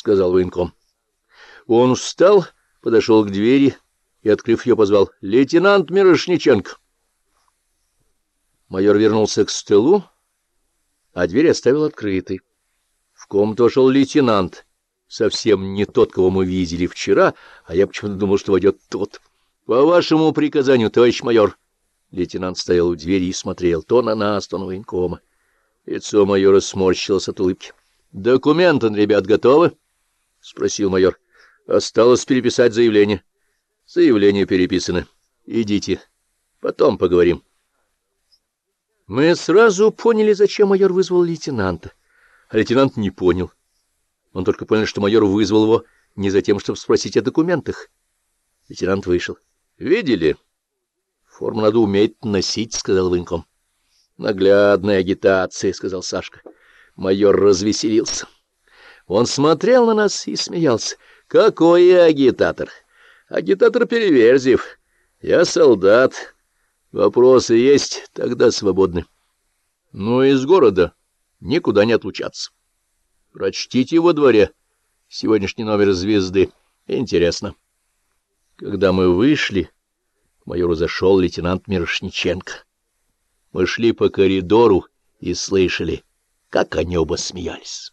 сказал военком. Он встал, подошел к двери и, открыв ее, позвал «Лейтенант Мирошниченко». Майор вернулся к столу, а дверь оставил открытой. В комнату вошел лейтенант, совсем не тот, кого мы видели вчера, а я почему-то думал, что войдет тот. — По вашему приказанию, товарищ майор. Лейтенант стоял у двери и смотрел то на нас, то на военкома. Лицо майора сморщилось от улыбки. — Документы, ребят, готовы? — спросил майор. — Осталось переписать заявление. — Заявление переписано. Идите, потом поговорим. Мы сразу поняли, зачем майор вызвал лейтенанта. А лейтенант не понял. Он только понял, что майор вызвал его не за тем, чтобы спросить о документах. Лейтенант вышел. — Видели? — Форму надо уметь носить, — сказал военком. — Наглядная агитация, — сказал Сашка. Майор развеселился. Он смотрел на нас и смеялся. — Какой я агитатор? Агитатор Переверзев. Я солдат. Вопросы есть, тогда свободны. Ну, из города никуда не отлучаться. Прочтите во дворе сегодняшний номер «Звезды». Интересно. Когда мы вышли, к майору зашел лейтенант Мирошниченко. Мы шли по коридору и слышали, как они оба смеялись.